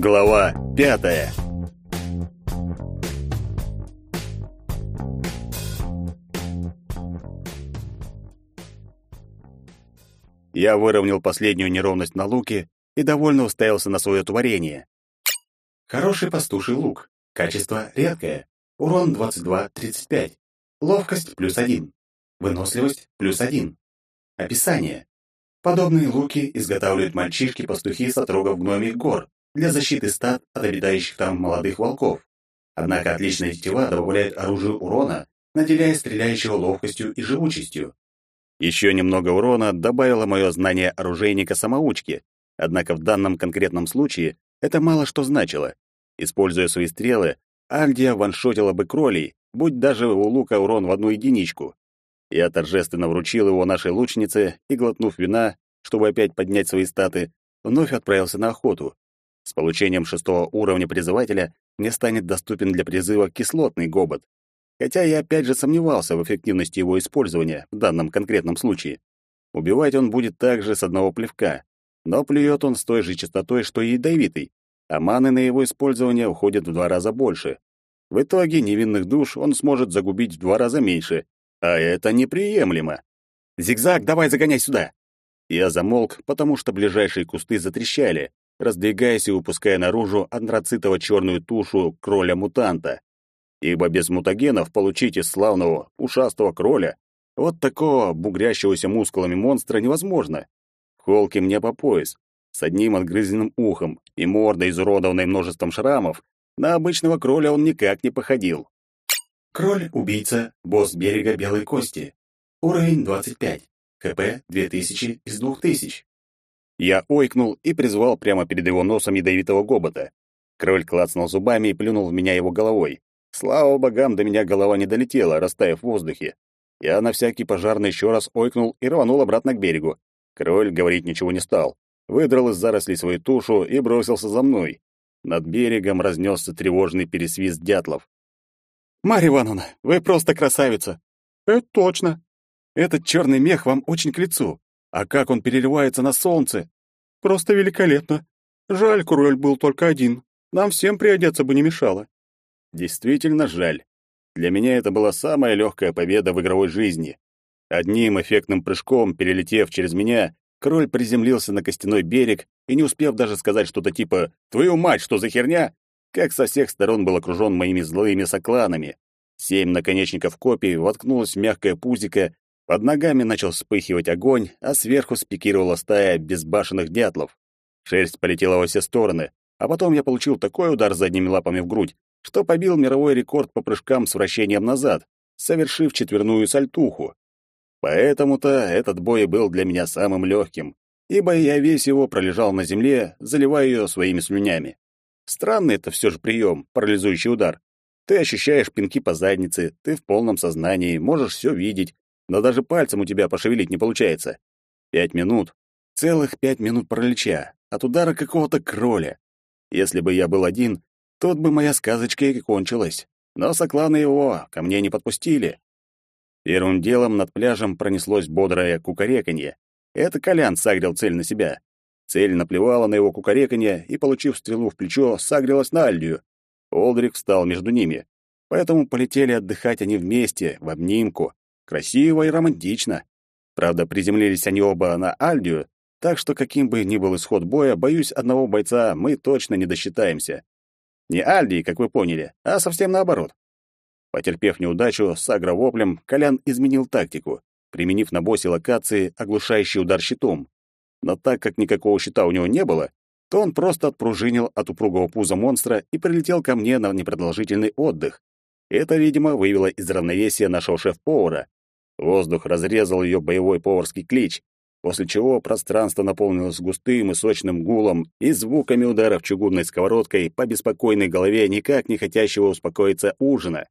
Глава пятая. Я выровнял последнюю неровность на луке и довольно уставился на свое творение. Хороший пастуший лук. Качество редкое. Урон 22-35. Ловкость плюс 1. Выносливость плюс 1. Описание. Подобные луки изготавливают мальчишки-пастухи с отрогов гномих гор для защиты стад от обитающих там молодых волков. Однако отличная тетива добавляет оружию урона, наделяя стреляющего ловкостью и живучестью. Еще немного урона добавило мое знание оружейника-самоучки, однако в данном конкретном случае это мало что значило. Используя свои стрелы, Альдия ваншотила бы кролей, будь даже у лука урон в одну единичку. Я торжественно вручил его нашей лучнице и, глотнув вина, чтобы опять поднять свои статы, вновь отправился на охоту. Получением шестого уровня призывателя мне станет доступен для призыва кислотный гобот. Хотя я опять же сомневался в эффективности его использования в данном конкретном случае. Убивать он будет также с одного плевка, но плюет он с той же частотой, что и ядовитый, а маны на его использование уходит в два раза больше. В итоге невинных душ он сможет загубить в два раза меньше, а это неприемлемо. «Зигзаг, давай загоняй сюда!» Я замолк, потому что ближайшие кусты затрещали, раздвигаясь и выпуская наружу антрацитово-черную тушу кроля-мутанта. Ибо без мутагенов получить из славного ушастого кроля вот такого бугрящегося мускулами монстра невозможно. Холки мне по пояс, с одним отгрызенным ухом и мордой, изуродованной множеством шрамов, на обычного кроля он никак не походил. Кроль-убийца, босс берега Белой Кости. Уровень 25. КП 2000 из 2000. Я ойкнул и призвал прямо перед его носом ядовитого гобота. Кроль клацнул зубами и плюнул в меня его головой. Слава богам, до меня голова не долетела, растаяв в воздухе. Я на всякий пожарный еще раз ойкнул и рванул обратно к берегу. Кроль говорить ничего не стал. Выдрал из зарослей свою тушу и бросился за мной. Над берегом разнесся тревожный пересвист дятлов. «Марья Ивановна, вы просто красавица!» «Это точно!» «Этот черный мех вам очень к лицу. А как он переливается на солнце! Просто великолепно! Жаль, король был только один. Нам всем приодеться бы не мешало». Действительно жаль. Для меня это была самая легкая победа в игровой жизни. Одним эффектным прыжком, перелетев через меня, король приземлился на костяной берег и, не успев даже сказать что-то типа «Твою мать, что за херня?», как со всех сторон был окружен моими злыми сокланами. Семь наконечников копий воткнулось в мягкое пузико, под ногами начал вспыхивать огонь, а сверху спикировала стая безбашенных дятлов. Шерсть полетела во все стороны, а потом я получил такой удар задними лапами в грудь, что побил мировой рекорд по прыжкам с вращением назад, совершив четверную сальтуху. Поэтому-то этот бой был для меня самым легким, ибо я весь его пролежал на земле, заливая ее своими слюнями. Странный это все же прием, парализующий удар. Ты ощущаешь пинки по заднице, ты в полном сознании, можешь все видеть, но даже пальцем у тебя пошевелить не получается. Пять минут. Целых пять минут паралича. От удара какого-то кроля. Если бы я был один, тут бы моя сказочка и кончилась. Но сокланы его ко мне не подпустили. Первым делом над пляжем пронеслось бодрое кукареканье. Это Колян сагрил цель на себя. Цель наплевала на его кукареканье и, получив стрелу в плечо, сагрилась на Альдию. Олдрик встал между ними. Поэтому полетели отдыхать они вместе, в обнимку. Красиво и романтично. Правда, приземлились они оба на Альдию, так что каким бы ни был исход боя, боюсь, одного бойца мы точно не досчитаемся. Не Альдии, как вы поняли, а совсем наоборот. Потерпев неудачу с агровоплем, Колян изменил тактику, применив на боссе локации оглушающий удар щитом. Но так как никакого щита у него не было, то он просто отпружинил от упругого пуза монстра и прилетел ко мне на непродолжительный отдых. Это, видимо, вывело из равновесия нашего шеф-повара. Воздух разрезал ее боевой поварский клич, после чего пространство наполнилось густым и сочным гулом и звуками ударов чугунной сковородкой по беспокойной голове никак не хотящего успокоиться ужина.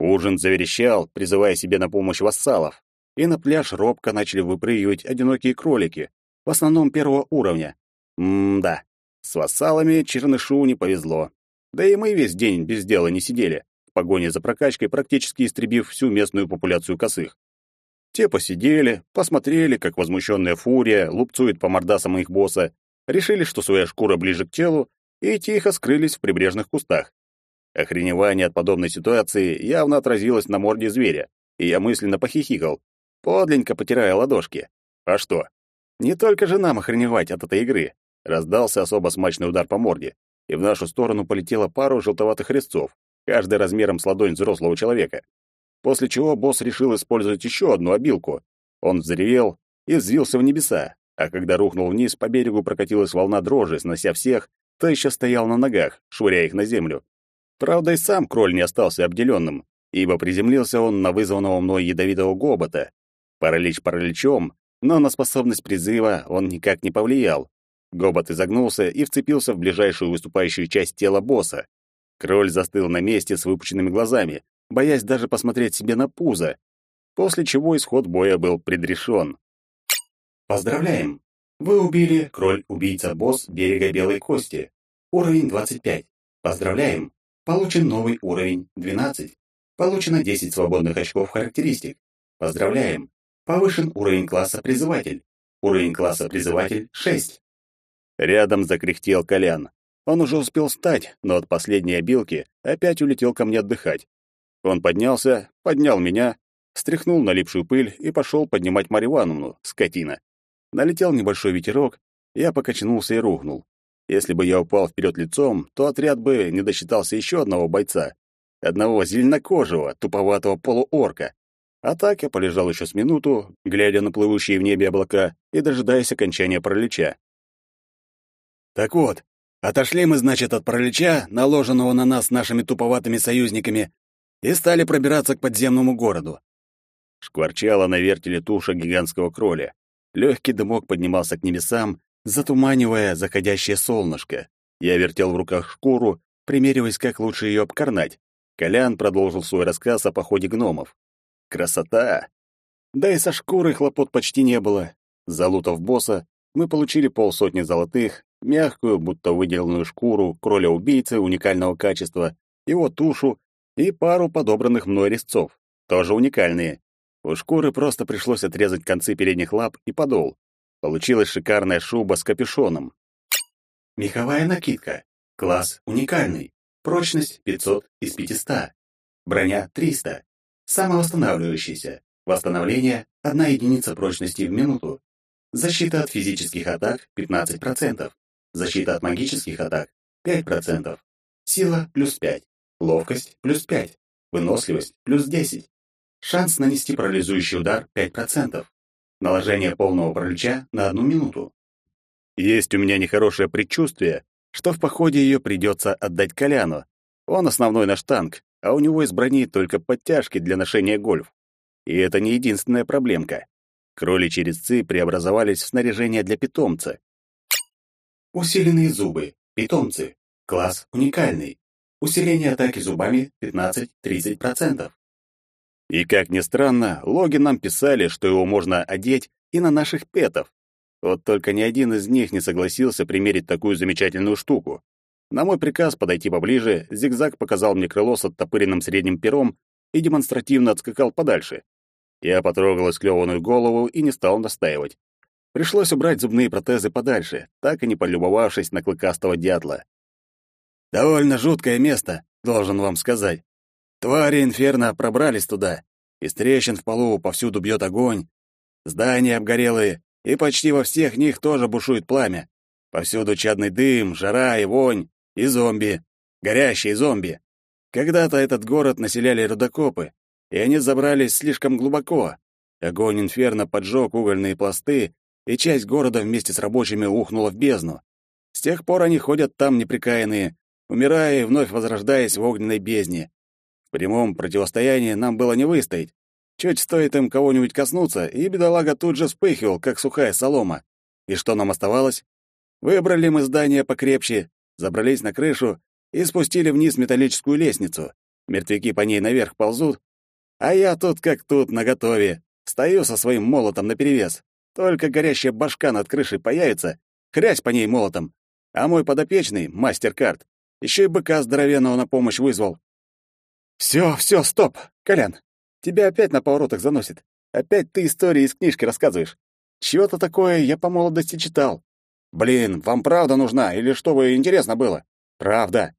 Ужин заверещал, призывая себе на помощь вассалов, и на пляж робко начали выпрыгивать одинокие кролики, в основном первого уровня. М-да, с вассалами Чернышу не повезло. Да и мы весь день без дела не сидели, в погоне за прокачкой практически истребив всю местную популяцию косых. Те посидели, посмотрели, как возмущенная фурия лупцует по мордасам их босса, решили, что своя шкура ближе к телу, и тихо скрылись в прибрежных кустах. Охреневание от подобной ситуации явно отразилось на морде зверя, и я мысленно похихикал, подленько потирая ладошки. А что? Не только же нам охреневать от этой игры. Раздался особо смачный удар по морде, и в нашу сторону полетела пару желтоватых резцов, каждый размером с ладонь взрослого человека. После чего босс решил использовать еще одну обилку. Он взревел и взвился в небеса, а когда рухнул вниз, по берегу прокатилась волна дрожи, снося всех, кто еще стоял на ногах, швыряя их на землю. Правда, и сам кроль не остался обделенным, ибо приземлился он на вызванного мной ядовитого гобота. Паралич параличом, но на способность призыва он никак не повлиял. Гобот изогнулся и вцепился в ближайшую выступающую часть тела босса. Кроль застыл на месте с выпученными глазами, боясь даже посмотреть себе на пузо, после чего исход боя был предрешен. Поздравляем! Вы убили кроль-убийца-босс берега Белой Кости. Уровень 25. Поздравляем! Получен новый уровень 12. Получено 10 свободных очков характеристик. Поздравляем! Повышен уровень класса призыватель. Уровень класса призыватель 6. Рядом закряхтел Колян. Он уже успел встать, но от последней обилки опять улетел ко мне отдыхать. Он поднялся, поднял меня, стряхнул налипшую пыль и пошел поднимать Марью Ивановну, скотина. Налетел небольшой ветерок, я покачнулся и рухнул. Если бы я упал вперед лицом, то отряд бы не досчитался еще одного бойца. Одного зеленокожего, туповатого полуорка. А так я полежал еще с минуту, глядя на плывущие в небе облака и дожидаясь окончания пролеча. Так вот, отошли мы, значит, от пролеча, наложенного на нас нашими туповатыми союзниками, и стали пробираться к подземному городу. Шкварчала на вертеле туша гигантского кроля. Легкий дымок поднимался к небесам, затуманивая заходящее солнышко. Я вертел в руках шкуру, примериваясь, как лучше ее обкорнать. Колян продолжил свой рассказ о походе гномов. Красота! Да и со шкурой хлопот почти не было. Залутав босса, мы получили полсотни золотых, мягкую, будто выделанную шкуру кроля-убийцы уникального качества, его тушу и пару подобранных мной резцов, тоже уникальные. У шкуры просто пришлось отрезать концы передних лап и подол. Получилась шикарная шуба с капюшоном. Меховая накидка. Класс уникальный. Прочность 500 из 500. Броня 300. Самовосстанавливающаяся. Восстановление — одна единица прочности в минуту. Защита от физических атак — 15%. Защита от магических атак — 5%. Сила — плюс 5. Ловкость — плюс 5. Выносливость — плюс 10. Шанс нанести парализующий удар — 5%. Наложение полного паралича на одну минуту. Есть у меня нехорошее предчувствие, что в походе ее придется отдать Коляну. Он основной наш танк, а у него из брони только подтяжки для ношения гольф. И это не единственная проблемка. Кроличьи резцы преобразовались в снаряжение для питомца. Усиленные зубы. Питомцы. Класс уникальный. Усиление атаки зубами 15-30%. И как ни странно, логи нам писали, что его можно одеть и на наших петов. Вот только ни один из них не согласился примерить такую замечательную штуку. На мой приказ подойти поближе, зигзаг показал мне крыло с оттопыренным средним пером и демонстративно отскакал подальше. Я потрогал исклеванную голову и не стал настаивать. Пришлось убрать зубные протезы подальше, так и не полюбовавшись на клыкастого дятла. Довольно жуткое место, должен вам сказать. Твари инферно пробрались туда. Из трещин в полу повсюду бьет огонь. Здания обгорелые, и почти во всех них тоже бушует пламя. Повсюду чадный дым, жара и вонь, и зомби. Горящие зомби. Когда-то этот город населяли рудокопы, и они забрались слишком глубоко. Огонь инферно поджег угольные пласты, и часть города вместе с рабочими ухнула в бездну. С тех пор они ходят там неприкаянные, умирая и вновь возрождаясь в огненной бездне. В прямом противостоянии нам было не выстоять. Чуть стоит им кого-нибудь коснуться, и бедолага тут же вспыхивал, как сухая солома. И что нам оставалось? Выбрали мы здание покрепче, забрались на крышу и спустили вниз металлическую лестницу. Мертвяки по ней наверх ползут, а я тут как тут, наготове. Стою со своим молотом наперевес. Только горящая башка над крышей появится, хрясь по ней молотом. А мой подопечный, мастер-карт, еще и быка здоровенного на помощь вызвал. Все, все, стоп, Колян. Тебя опять на поворотах заносит. Опять ты истории из книжки рассказываешь. Чего-то такое я по молодости читал. Блин, вам правда нужна или что бы интересно было? Правда?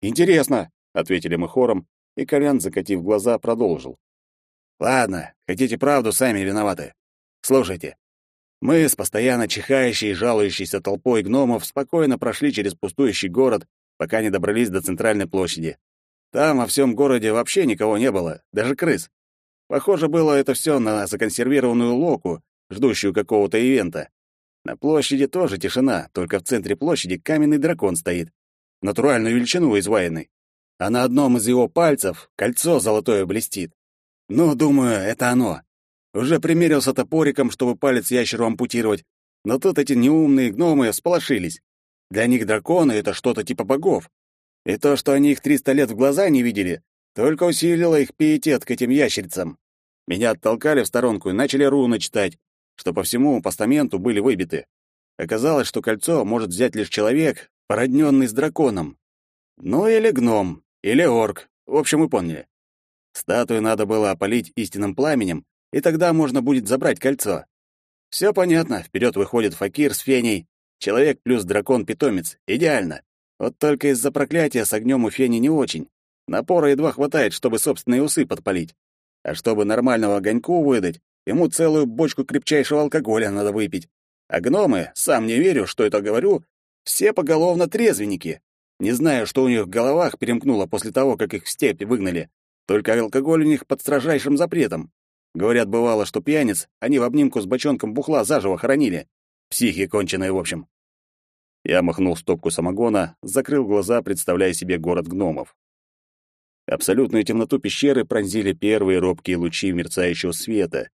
Интересно, ответили мы хором, и Колян, закатив глаза, продолжил. Ладно, хотите правду, сами виноваты. Слушайте. Мы с постоянно чихающей и жалующейся толпой гномов спокойно прошли через пустующий город, пока не добрались до центральной площади. Там во всем городе вообще никого не было, даже крыс. Похоже было это все на законсервированную локу, ждущую какого-то ивента. На площади тоже тишина, только в центре площади каменный дракон стоит. Натуральную величину изваянный. А на одном из его пальцев кольцо золотое блестит. Ну, думаю, это оно. Уже примерился топориком, чтобы палец ящеру ампутировать, но тут эти неумные гномы сполошились. Для них драконы — это что-то типа богов. И то, что они их триста лет в глаза не видели, только усилило их пиетет к этим ящерицам. Меня оттолкали в сторонку и начали руны читать, что по всему постаменту были выбиты. Оказалось, что кольцо может взять лишь человек, породненный с драконом. Ну или гном, или орк, в общем, вы поняли. Статую надо было опалить истинным пламенем, и тогда можно будет забрать кольцо. Все понятно, вперед выходит факир с феней, человек плюс дракон-питомец, идеально. Вот только из-за проклятия с огнем у фени не очень. Напора едва хватает, чтобы собственные усы подпалить. А чтобы нормального огоньку выдать, ему целую бочку крепчайшего алкоголя надо выпить. А гномы, сам не верю, что это говорю, все поголовно трезвенники. Не знаю, что у них в головах перемкнуло после того, как их в степь выгнали. Только алкоголь у них под строжайшим запретом. Говорят, бывало, что пьяниц они в обнимку с бочонком бухла заживо хоронили. Психи конченые, в общем. Я махнул стопку самогона, закрыл глаза, представляя себе город гномов. Абсолютную темноту пещеры пронзили первые робкие лучи мерцающего света.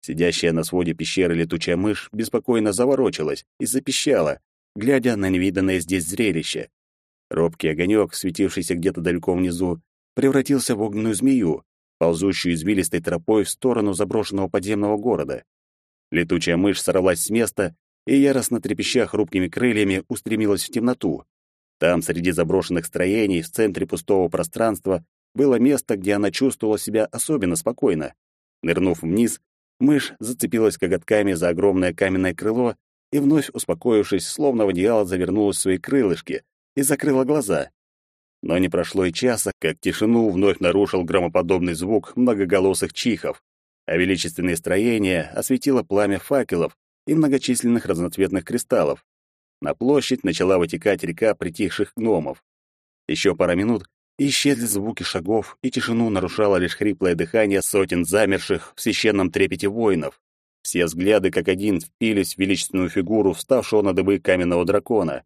Сидящая на своде пещеры летучая мышь беспокойно заворочилась и запищала, глядя на невиданное здесь зрелище. Робкий огонек, светившийся где-то далеко внизу, превратился в огненную змею, ползущую извилистой тропой в сторону заброшенного подземного города. Летучая мышь сорвалась с места и, яростно трепеща хрупкими крыльями, устремилась в темноту. Там, среди заброшенных строений, в центре пустого пространства, было место, где она чувствовала себя особенно спокойно. Нырнув вниз, мышь зацепилась коготками за огромное каменное крыло и, вновь успокоившись, словно в одеяло завернулась в свои крылышки и закрыла глаза. Но не прошло и часа, как тишину вновь нарушил громоподобный звук многоголосых чихов, а величественное строение осветило пламя факелов и многочисленных разноцветных кристаллов. На площадь начала вытекать река притихших гномов. Еще пара минут, и исчезли звуки шагов, и тишину нарушало лишь хриплое дыхание сотен замерших в священном трепете воинов. Все взгляды как один впились в величественную фигуру вставшего на дыбы каменного дракона.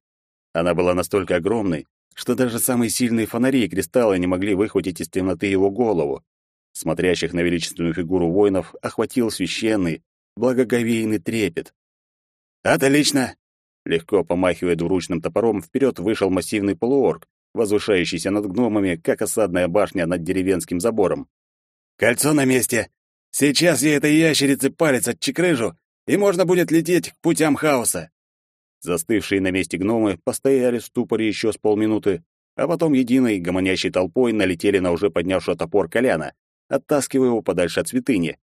Она была настолько огромной, что даже самые сильные фонари и кристаллы не могли выхватить из темноты его голову. Смотрящих на величественную фигуру воинов охватил священный, благоговейный трепет. «Отлично!» Легко помахивая двуручным топором, вперед вышел массивный полуорг, возвышающийся над гномами, как осадная башня над деревенским забором. «Кольцо на месте! Сейчас я этой ящерице палец отчекрыжу, и можно будет лететь к путям хаоса!» Застывшие на месте гномы постояли в ступоре еще с полминуты, а потом единой гомонящей толпой налетели на уже поднявшего топор Коляна, оттаскивая его подальше от святыни.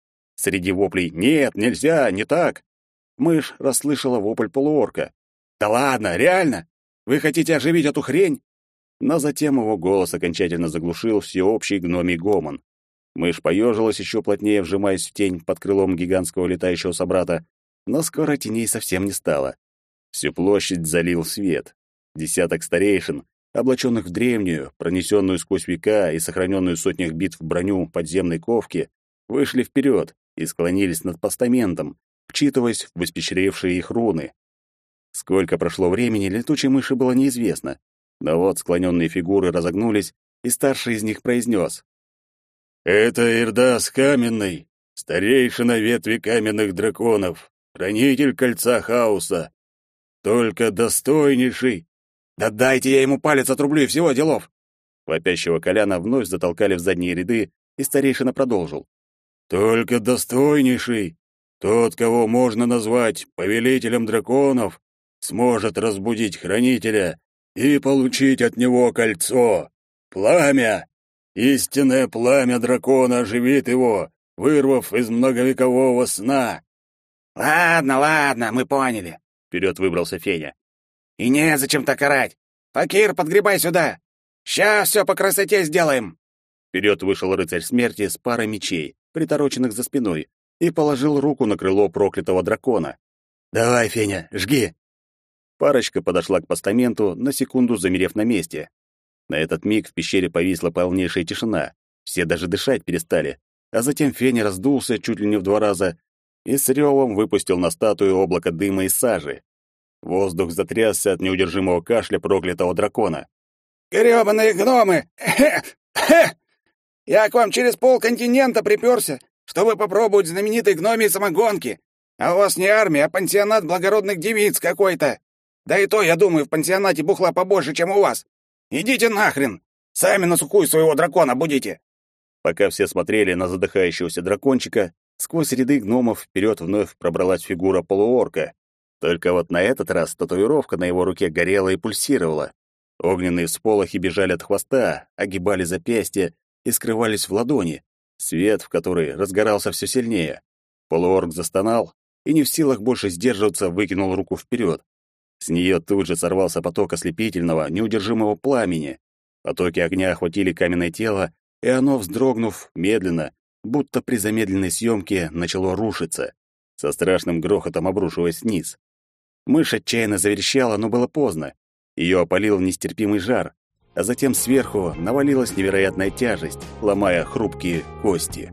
Среди воплей «Нет, нельзя, не так!» Мышь расслышала вопль полуорка. «Да ладно, реально? Вы хотите оживить эту хрень?» Но затем его голос окончательно заглушил всеобщий гномий гомон. Мышь поежилась еще плотнее, вжимаясь в тень под крылом гигантского летающего собрата, но скоро теней совсем не стало. Всю площадь залил свет. Десяток старейшин, облаченных в древнюю, пронесенную сквозь века и сохраненную в сотнях битв броню подземной ковки, вышли вперед и склонились над постаментом, вчитываясь в испещревшие их руны. Сколько прошло времени, летучей мыши было неизвестно, но вот склоненные фигуры разогнулись, и старший из них произнес. «Это Ирдас Каменный, старейшина ветви каменных драконов, хранитель кольца хаоса. Только достойнейший. Да дайте я ему палец отрублю и всего делов!» Вопящего Коляна вновь затолкали в задние ряды, и старейшина продолжил. «Только достойнейший, тот, кого можно назвать повелителем драконов, сможет разбудить хранителя и получить от него кольцо. Пламя! Истинное пламя дракона оживит его, вырвав из многовекового сна. «Ладно, ладно, мы поняли», — вперед выбрался Феня. «И незачем так орать. Факир, подгребай сюда! Сейчас все по красоте сделаем!» Вперед вышел рыцарь смерти с парой мечей, притороченных за спиной, и положил руку на крыло проклятого дракона. «Давай, Феня, жги!» Парочка подошла к постаменту, на секунду замерев на месте. На этот миг в пещере повисла полнейшая тишина. Все даже дышать перестали. А затем Феня раздулся чуть ли не в два раза и с ревом выпустил на статую облако дыма и сажи. Воздух затрясся от неудержимого кашля проклятого дракона. «Грёбаные гномы! Хе! Хе! Я к вам через полконтинента приперся, чтобы попробовать знаменитой гномии самогонки. А у вас не армия, а пансионат благородных девиц какой-то. Да и то, я думаю, в пансионате бухла побольше, чем у вас. Идите нахрен! Сами на сухую своего дракона будете!» Пока все смотрели на задыхающегося дракончика, сквозь ряды гномов вперед вновь пробралась фигура полуорка. Только вот на этот раз татуировка на его руке горела и пульсировала. Огненные всполохи бежали от хвоста, огибали запястья и скрывались в ладони, свет в которой разгорался все сильнее. Полуорк застонал и, не в силах больше сдерживаться, выкинул руку вперед. С нее тут же сорвался поток ослепительного, неудержимого пламени. Потоки огня охватили каменное тело, и оно, вздрогнув, медленно, будто при замедленной съемке, начало рушиться, со страшным грохотом обрушиваясь вниз. Мышь отчаянно заверещала, но было поздно. Ее опалил нестерпимый жар, а затем сверху навалилась невероятная тяжесть, ломая хрупкие кости.